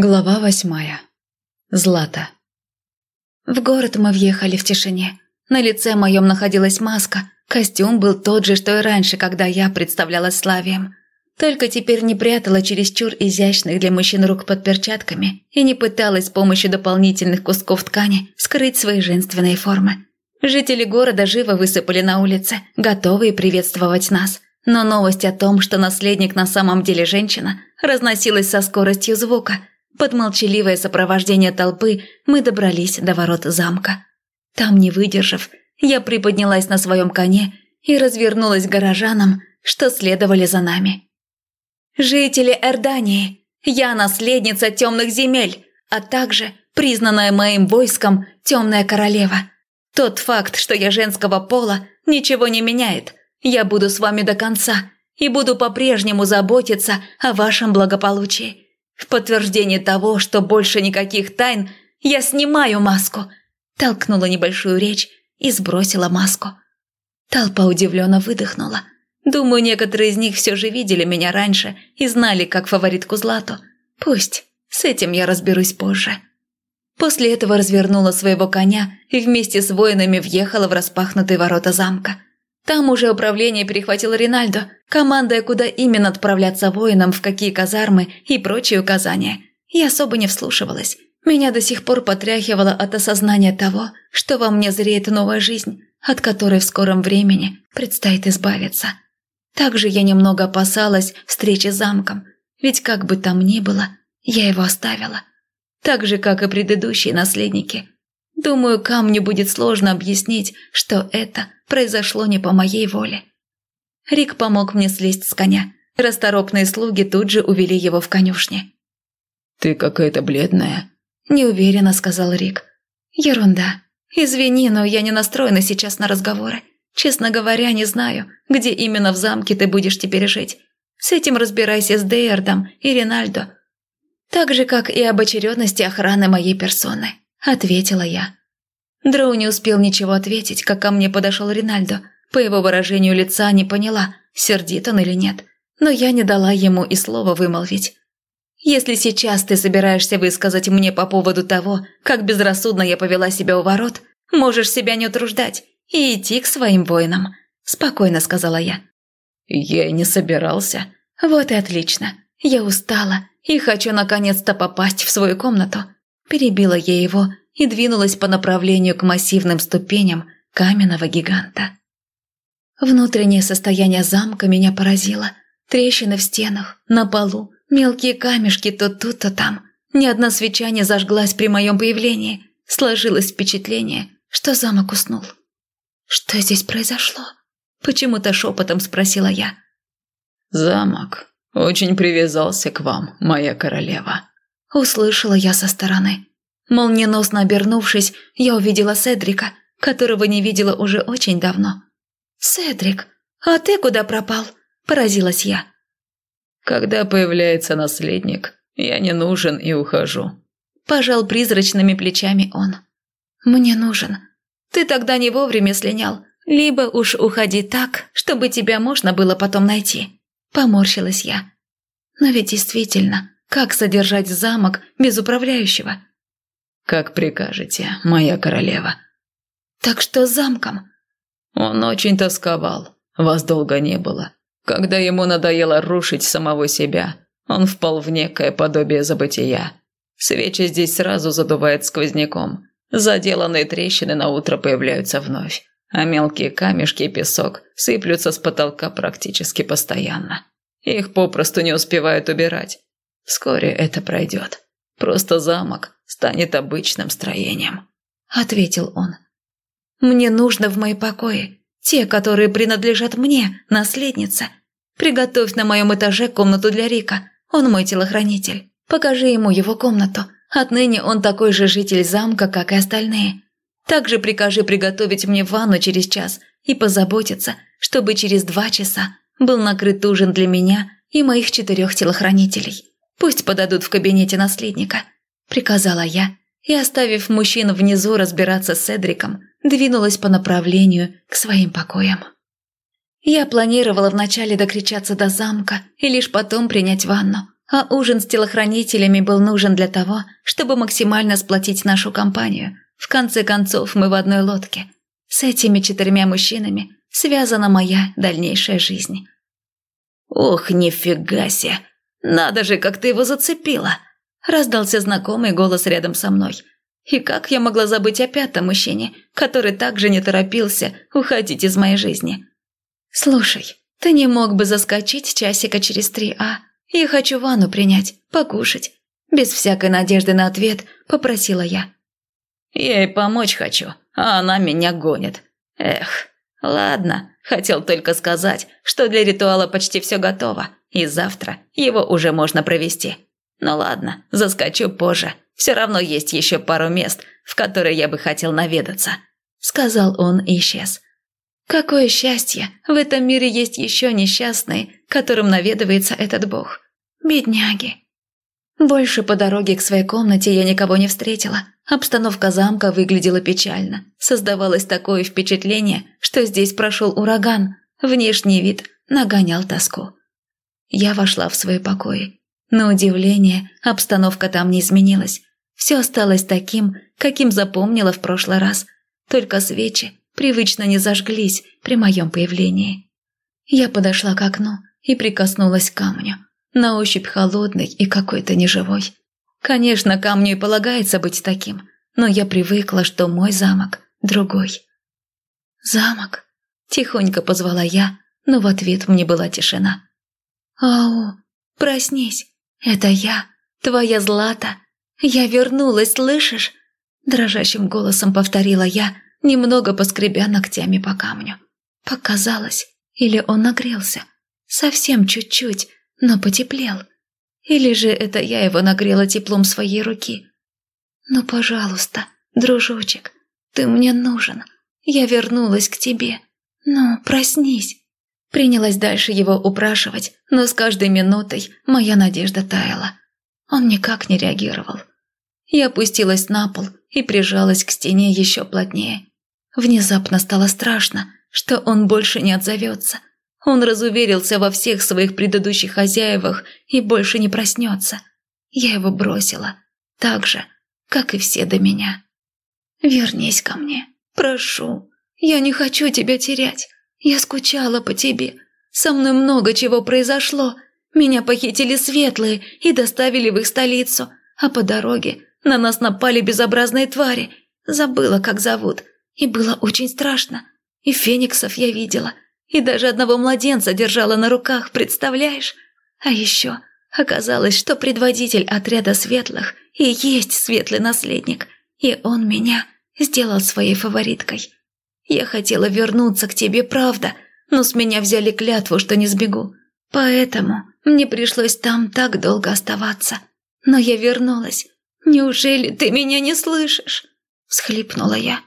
Глава восьмая. Злата. В город мы въехали в тишине. На лице моем находилась маска. Костюм был тот же, что и раньше, когда я представлялась Славием. Только теперь не прятала чересчур изящных для мужчин рук под перчатками и не пыталась с помощью дополнительных кусков ткани скрыть свои женственные формы. Жители города живо высыпали на улице, готовые приветствовать нас. Но новость о том, что наследник на самом деле женщина, разносилась со скоростью звука – под молчаливое сопровождение толпы мы добрались до ворот замка. Там, не выдержав, я приподнялась на своем коне и развернулась к горожанам, что следовали за нами. «Жители Эрдании, я наследница темных земель, а также признанная моим войском темная королева. Тот факт, что я женского пола, ничего не меняет. Я буду с вами до конца и буду по-прежнему заботиться о вашем благополучии. В подтверждение того, что больше никаких тайн, я снимаю маску. Толкнула небольшую речь и сбросила маску. Толпа удивленно выдохнула. Думаю, некоторые из них все же видели меня раньше и знали, как фаворитку Злату. Пусть, с этим я разберусь позже. После этого развернула своего коня и вместе с воинами въехала в распахнутые ворота замка. Там уже управление перехватил Ринальдо, командуя, куда именно отправляться воинам, в какие казармы и прочие указания. Я особо не вслушивалась. Меня до сих пор потряхивало от осознания того, что во мне зреет новая жизнь, от которой в скором времени предстоит избавиться. Также я немного опасалась встречи с замком, ведь как бы там ни было, я его оставила. Так же, как и предыдущие наследники. Думаю, камню будет сложно объяснить, что это – произошло не по моей воле. Рик помог мне слезть с коня. Расторопные слуги тут же увели его в конюшне. «Ты какая-то бледная», – неуверенно сказал Рик. «Ерунда. Извини, но я не настроена сейчас на разговоры. Честно говоря, не знаю, где именно в замке ты будешь теперь жить. С этим разбирайся с Дейардом и Ринальдо. Так же, как и об очередности охраны моей персоны», – ответила я. Дроу не успел ничего ответить, как ко мне подошел Ринальдо. По его выражению лица не поняла, сердит он или нет. Но я не дала ему и слова вымолвить. «Если сейчас ты собираешься высказать мне по поводу того, как безрассудно я повела себя у ворот, можешь себя не утруждать и идти к своим воинам», – спокойно сказала я. «Я и не собирался». «Вот и отлично. Я устала и хочу наконец-то попасть в свою комнату». Перебила я его и двинулась по направлению к массивным ступеням каменного гиганта. Внутреннее состояние замка меня поразило. Трещины в стенах, на полу, мелкие камешки то тут, то там. Ни одна свеча не зажглась при моем появлении. Сложилось впечатление, что замок уснул. «Что здесь произошло?» Почему-то шепотом спросила я. «Замок очень привязался к вам, моя королева», – услышала я со стороны. Молниеносно обернувшись, я увидела Седрика, которого не видела уже очень давно. «Седрик, а ты куда пропал?» – поразилась я. «Когда появляется наследник, я не нужен и ухожу», – пожал призрачными плечами он. «Мне нужен. Ты тогда не вовремя слинял, либо уж уходи так, чтобы тебя можно было потом найти», – поморщилась я. «Но ведь действительно, как содержать замок без управляющего?» «Как прикажете, моя королева». «Так что с замком?» Он очень тосковал. Вас долго не было. Когда ему надоело рушить самого себя, он впал в некое подобие забытия. Свечи здесь сразу задувает сквозняком. Заделанные трещины на утро появляются вновь, а мелкие камешки и песок сыплются с потолка практически постоянно. Их попросту не успевают убирать. Вскоре это пройдет. Просто замок станет обычным строением», – ответил он. «Мне нужно в мои покои, те, которые принадлежат мне, наследница. Приготовь на моем этаже комнату для Рика, он мой телохранитель. Покажи ему его комнату, отныне он такой же житель замка, как и остальные. Также прикажи приготовить мне ванну через час и позаботиться, чтобы через два часа был накрыт ужин для меня и моих четырех телохранителей. Пусть подадут в кабинете наследника», – приказала я, и, оставив мужчин внизу разбираться с Седриком, двинулась по направлению к своим покоям. Я планировала вначале докричаться до замка и лишь потом принять ванну, а ужин с телохранителями был нужен для того, чтобы максимально сплотить нашу компанию. В конце концов, мы в одной лодке. С этими четырьмя мужчинами связана моя дальнейшая жизнь. «Ох, нифига себе! Надо же, как ты его зацепила!» Раздался знакомый голос рядом со мной. И как я могла забыть о пятом мужчине, который также не торопился уходить из моей жизни? «Слушай, ты не мог бы заскочить часика через три, а? Я хочу ванну принять, покушать». Без всякой надежды на ответ попросила я. «Я ей помочь хочу, а она меня гонит. Эх, ладно, хотел только сказать, что для ритуала почти все готово, и завтра его уже можно провести. Ну ладно, заскочу позже, все равно есть еще пару мест, в которые я бы хотел наведаться», — сказал он и исчез. Какое счастье! В этом мире есть еще несчастные, которым наведывается этот бог. Бедняги. Больше по дороге к своей комнате я никого не встретила. Обстановка замка выглядела печально. Создавалось такое впечатление, что здесь прошел ураган. Внешний вид нагонял тоску. Я вошла в свои покои. На удивление, обстановка там не изменилась. Все осталось таким, каким запомнила в прошлый раз. Только свечи привычно не зажглись при моем появлении. Я подошла к окну и прикоснулась к камню. На ощупь холодный и какой-то неживой. Конечно, камню и полагается быть таким, но я привыкла, что мой замок другой. «Замок?» – тихонько позвала я, но в ответ мне была тишина. «Ау, проснись, это я, твоя Злата. Я вернулась, слышишь?» Дрожащим голосом повторила я – немного поскребя ногтями по камню. Показалось, или он нагрелся. Совсем чуть-чуть, но потеплел. Или же это я его нагрела теплом своей руки. «Ну, пожалуйста, дружочек, ты мне нужен. Я вернулась к тебе. Ну, проснись». Принялась дальше его упрашивать, но с каждой минутой моя надежда таяла. Он никак не реагировал. Я опустилась на пол и прижалась к стене еще плотнее. Внезапно стало страшно, что он больше не отзовется. Он разуверился во всех своих предыдущих хозяевах и больше не проснется. Я его бросила, так же, как и все до меня. «Вернись ко мне, прошу. Я не хочу тебя терять. Я скучала по тебе. Со мной много чего произошло. Меня похитили светлые и доставили в их столицу, а по дороге на нас напали безобразные твари. Забыла, как зовут, и было очень страшно. И фениксов я видела. И даже одного младенца держала на руках, представляешь? А еще оказалось, что предводитель отряда светлых и есть светлый наследник. И он меня сделал своей фавориткой. Я хотела вернуться к тебе, правда, но с меня взяли клятву, что не сбегу. Поэтому мне пришлось там так долго оставаться. Но я вернулась. Неужели ты меня не слышишь?» Всхлипнула я.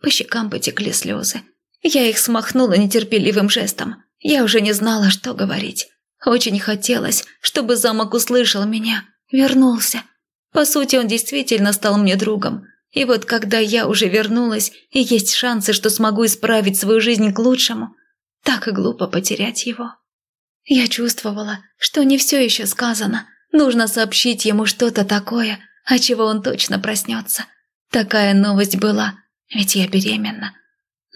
По щекам потекли слезы. Я их смахнула нетерпеливым жестом. Я уже не знала, что говорить. Очень хотелось, чтобы замок услышал меня, вернулся. По сути, он действительно стал мне другом. И вот когда я уже вернулась, и есть шансы, что смогу исправить свою жизнь к лучшему, так и глупо потерять его. Я чувствовала, что не все еще сказано. Нужно сообщить ему что-то такое, от чего он точно проснется. Такая новость была, ведь я беременна.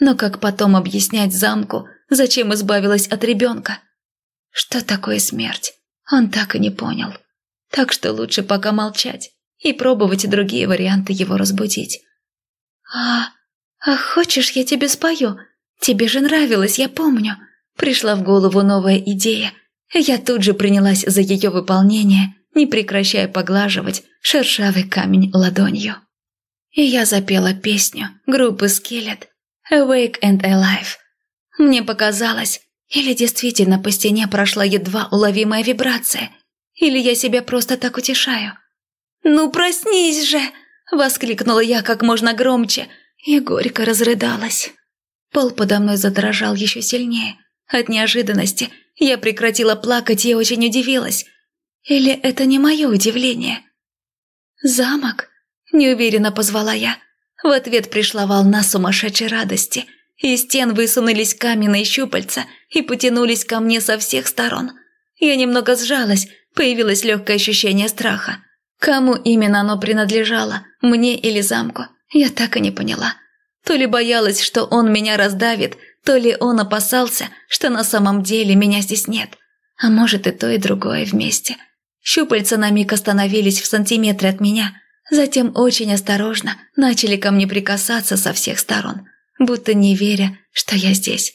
Но как потом объяснять замку, зачем избавилась от ребенка? Что такое смерть? Он так и не понял. Так что лучше пока молчать и пробовать другие варианты его разбудить. «А, а хочешь, я тебе спою? Тебе же нравилось, я помню». Пришла в голову новая идея. Я тут же принялась за ее выполнение, не прекращая поглаживать шершавый камень ладонью и я запела песню группы Скелет «Awake and Alive». Мне показалось, или действительно по стене прошла едва уловимая вибрация, или я себя просто так утешаю. «Ну проснись же!» – воскликнула я как можно громче и горько разрыдалась. Пол подо мной задрожал еще сильнее. От неожиданности я прекратила плакать и очень удивилась. Или это не мое удивление? Замок Неуверенно позвала я. В ответ пришла волна сумасшедшей радости. Из стен высунулись каменные щупальца и потянулись ко мне со всех сторон. Я немного сжалась, появилось легкое ощущение страха. Кому именно оно принадлежало, мне или замку, я так и не поняла. То ли боялась, что он меня раздавит, то ли он опасался, что на самом деле меня здесь нет. А может и то, и другое вместе. Щупальца на миг остановились в сантиметре от меня, затем очень осторожно начали ко мне прикасаться со всех сторон, будто не веря, что я здесь.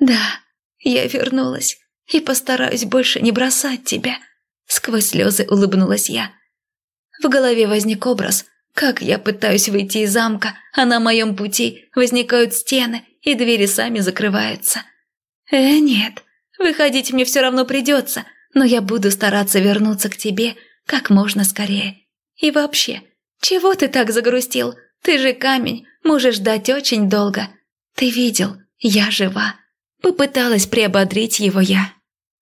«Да, я вернулась и постараюсь больше не бросать тебя», — сквозь слезы улыбнулась я. В голове возник образ, как я пытаюсь выйти из замка, а на моем пути возникают стены, и двери сами закрываются. Э, нет, выходить мне все равно придется, но я буду стараться вернуться к тебе как можно скорее. И вообще, чего ты так загрустил? Ты же камень, можешь ждать очень долго. Ты видел, я жива. Попыталась приободрить его я.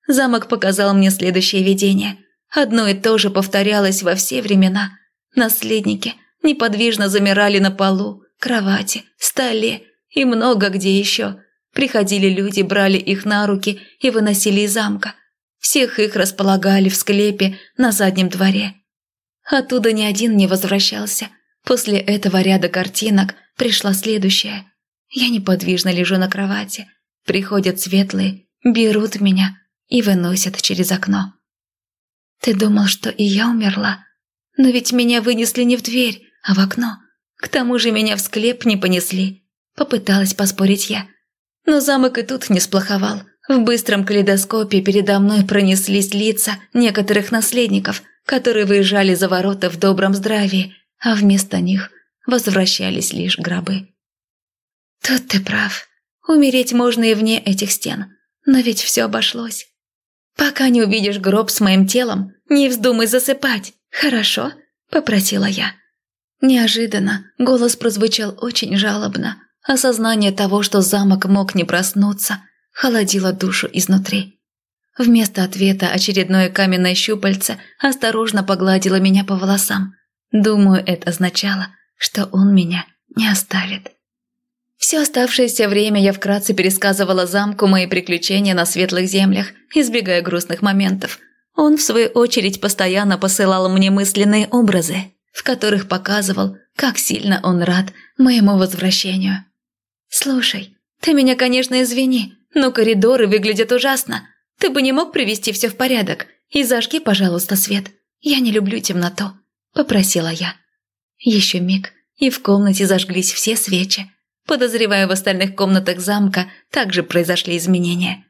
Замок показал мне следующее видение. Одно и то же повторялось во все времена. Наследники неподвижно замирали на полу, кровати, столе и много где еще. Приходили люди, брали их на руки и выносили из замка. Всех их располагали в склепе на заднем дворе. Оттуда ни один не возвращался. После этого ряда картинок пришла следующая. Я неподвижно лежу на кровати. Приходят светлые, берут меня и выносят через окно. «Ты думал, что и я умерла? Но ведь меня вынесли не в дверь, а в окно. К тому же меня в склеп не понесли». Попыталась поспорить я. Но замок и тут не сплоховал. В быстром калейдоскопе передо мной пронеслись лица некоторых наследников, которые выезжали за ворота в добром здравии, а вместо них возвращались лишь гробы. Тут ты прав. Умереть можно и вне этих стен. Но ведь все обошлось. Пока не увидишь гроб с моим телом, не вздумай засыпать, хорошо?» – попросила я. Неожиданно голос прозвучал очень жалобно. Осознание того, что замок мог не проснуться, холодило душу изнутри. Вместо ответа очередное каменное щупальце осторожно погладило меня по волосам. Думаю, это означало, что он меня не оставит. Все оставшееся время я вкратце пересказывала замку мои приключения на светлых землях, избегая грустных моментов. Он, в свою очередь, постоянно посылал мне мысленные образы, в которых показывал, как сильно он рад моему возвращению. «Слушай, ты меня, конечно, извини, но коридоры выглядят ужасно. Ты бы не мог привести все в порядок и зажги, пожалуйста, свет. Я не люблю темноту», – попросила я. Еще миг, и в комнате зажглись все свечи. Подозревая в остальных комнатах замка также произошли изменения.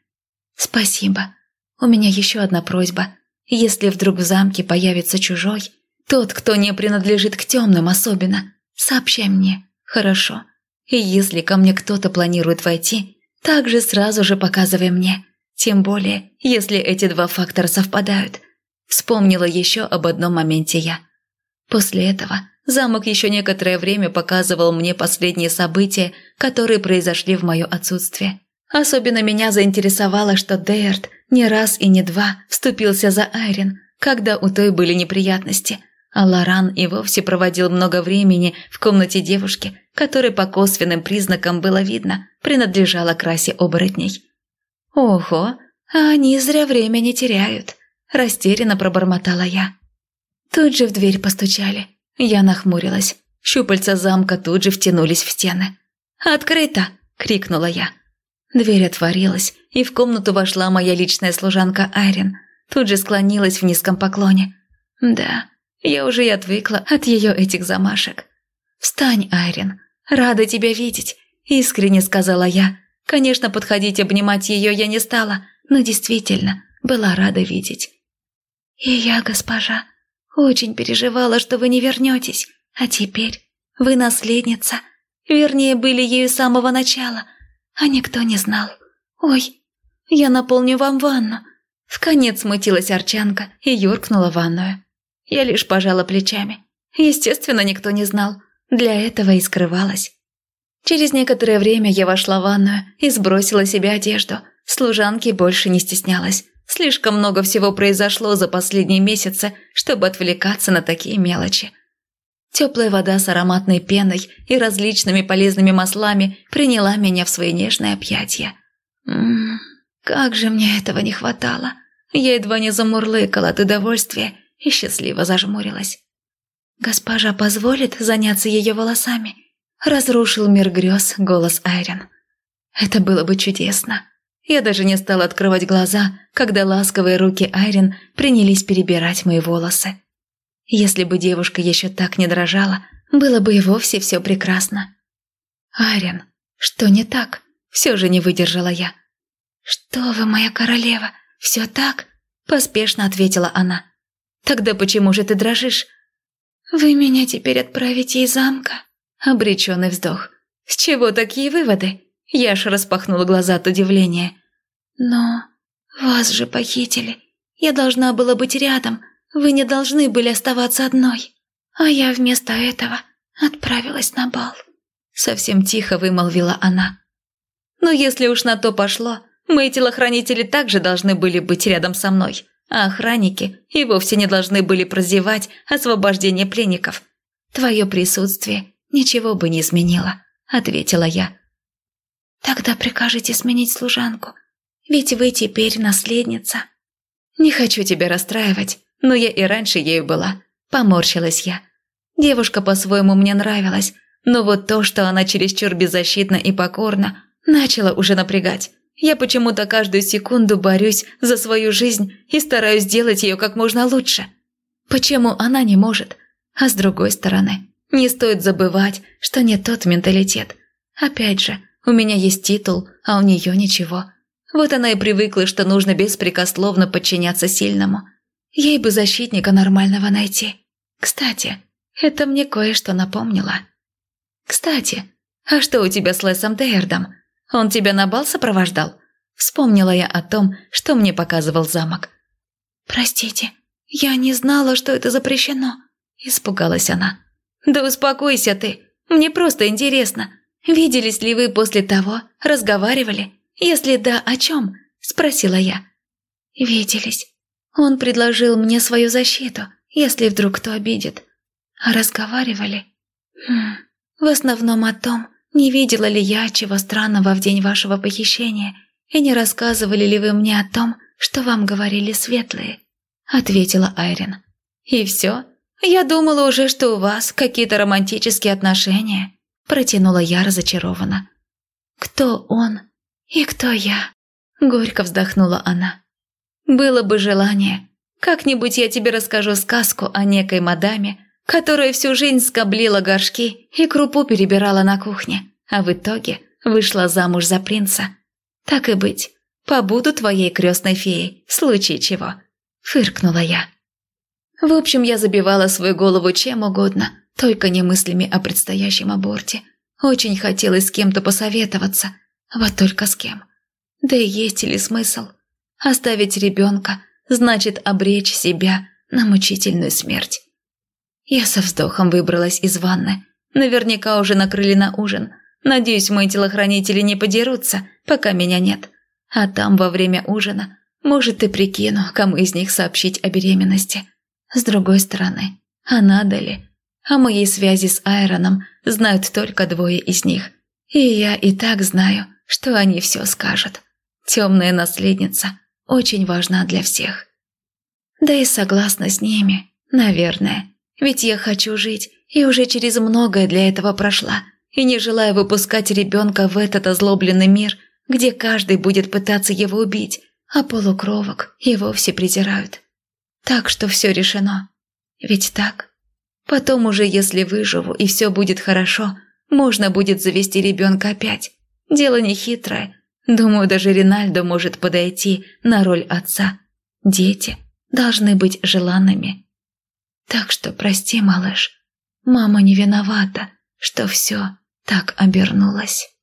«Спасибо. У меня еще одна просьба. Если вдруг в замке появится чужой, тот, кто не принадлежит к темным особенно, сообщай мне, хорошо? И если ко мне кто-то планирует войти, также сразу же показывай мне. Тем более, если эти два фактора совпадают. Вспомнила еще об одном моменте я. После этого Замок еще некоторое время показывал мне последние события, которые произошли в мое отсутствие. Особенно меня заинтересовало, что Дейрт не раз и не два вступился за Айрин, когда у той были неприятности, а Лоран и вовсе проводил много времени в комнате девушки, которой по косвенным признакам было видно, принадлежала к расе оборотней. «Ого, а они зря время не теряют», – растерянно пробормотала я. Тут же в дверь постучали – я нахмурилась. Щупальца замка тут же втянулись в стены. «Открыто!» – крикнула я. Дверь отворилась, и в комнату вошла моя личная служанка Айрин. Тут же склонилась в низком поклоне. Да, я уже и отвыкла от ее этих замашек. «Встань, Айрин, рада тебя видеть», – искренне сказала я. Конечно, подходить обнимать ее я не стала, но действительно была рада видеть. «И я, госпожа», очень переживала, что вы не вернетесь, а теперь вы наследница. Вернее, были ею с самого начала, а никто не знал. Ой, я наполню вам ванну». В конец смутилась Арчанка и юркнула в ванную. Я лишь пожала плечами. Естественно, никто не знал. Для этого и скрывалась. Через некоторое время я вошла в ванную и сбросила себе одежду. Служанки больше не стеснялась. Слишком много всего произошло за последние месяцы, чтобы отвлекаться на такие мелочи. Теплая вода с ароматной пеной и различными полезными маслами приняла меня в свои нежные объятия. Ммм, как же мне этого не хватало. Я едва не замурлыкала от удовольствия и счастливо зажмурилась. «Госпожа позволит заняться ее волосами?» Разрушил мир грез голос Айрин. Это было бы чудесно. Я даже не стала открывать глаза, когда ласковые руки Айрин принялись перебирать мои волосы. Если бы девушка еще так не дрожала, было бы и вовсе все прекрасно. «Айрин, что не так?» Все же не выдержала я. «Что вы, моя королева, все так?» Поспешно ответила она. «Тогда почему же ты дрожишь?» «Вы меня теперь отправите из замка?» Обреченный вздох. «С чего такие выводы?» Яша распахнула глаза от удивления. «Но вас же похитили. Я должна была быть рядом. Вы не должны были оставаться одной. А я вместо этого отправилась на бал». Совсем тихо вымолвила она. «Но если уж на то пошло, мои телохранители также должны были быть рядом со мной, а охранники и вовсе не должны были прозевать освобождение пленников. Твое присутствие ничего бы не изменило», – ответила я. «Тогда прикажите сменить служанку, ведь вы теперь наследница». «Не хочу тебя расстраивать, но я и раньше ею была», – поморщилась я. Девушка по-своему мне нравилась, но вот то, что она чересчур беззащитна и покорна, начала уже напрягать. Я почему-то каждую секунду борюсь за свою жизнь и стараюсь сделать ее как можно лучше. Почему она не может? А с другой стороны, не стоит забывать, что не тот менталитет. Опять же, у меня есть титул, а у нее ничего. Вот она и привыкла, что нужно беспрекословно подчиняться сильному. Ей бы защитника нормального найти. Кстати, это мне кое-что напомнило. Кстати, а что у тебя с Лесом Дейрдом? Он тебя на бал сопровождал? Вспомнила я о том, что мне показывал замок. «Простите, я не знала, что это запрещено», – испугалась она. «Да успокойся ты, мне просто интересно. Виделись ли вы после того, разговаривали? Если да, о чем?» – спросила я. «Виделись. Он предложил мне свою защиту, если вдруг кто обидит. А разговаривали? Хм, в основном о том, не видела ли я чего странного в день вашего похищения, и не рассказывали ли вы мне о том, что вам говорили светлые?» – ответила Айрин. «И все?» «Я думала уже, что у вас какие-то романтические отношения», – протянула я разочарованно. «Кто он и кто я?» – горько вздохнула она. «Было бы желание. Как-нибудь я тебе расскажу сказку о некой мадаме, которая всю жизнь скоблила горшки и крупу перебирала на кухне, а в итоге вышла замуж за принца. Так и быть, побуду твоей крестной феей, в случае чего», – фыркнула я. В общем, я забивала свою голову чем угодно, только не мыслями о предстоящем аборте. Очень хотелось с кем-то посоветоваться, вот только с кем. Да и есть ли смысл? Оставить ребенка значит обречь себя на мучительную смерть. Я со вздохом выбралась из ванны. Наверняка уже накрыли на ужин. Надеюсь, мои телохранители не подерутся, пока меня нет. А там во время ужина, может, и прикину, кому из них сообщить о беременности. С другой стороны, а надо ли? О моей связи с Айроном знают только двое из них. И я и так знаю, что они все скажут. Темная наследница очень важна для всех. Да и согласна с ними, наверное. Ведь я хочу жить, и уже через многое для этого прошла, и не желаю выпускать ребенка в этот озлобленный мир, где каждый будет пытаться его убить, а полукровок и вовсе презирают. Так что все решено. Ведь так? Потом уже, если выживу и все будет хорошо, можно будет завести ребенка опять. Дело не хитрое. Думаю, даже Ринальдо может подойти на роль отца. Дети должны быть желанными. Так что прости, малыш. Мама не виновата, что все так обернулось.